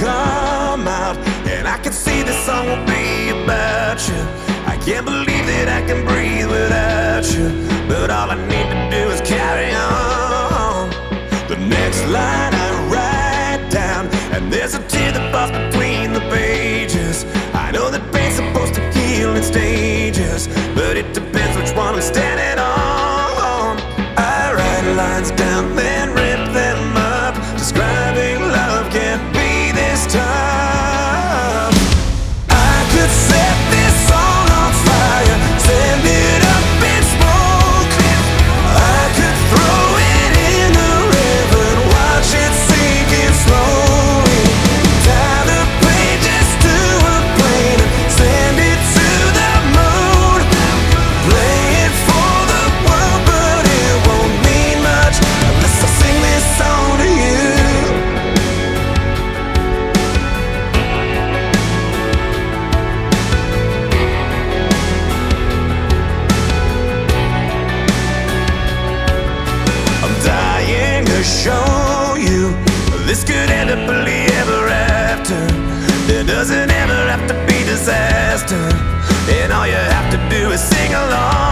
come out, and I can see this song will be about you. I can't believe that I can breathe without you, but all I need to do is carry on. The next line I write down, and there's a tear that falls between the pages. I know that pain's supposed to heal in stages, this could end up happily ever after. There doesn't ever have to be disaster, and all you have to do is sing along.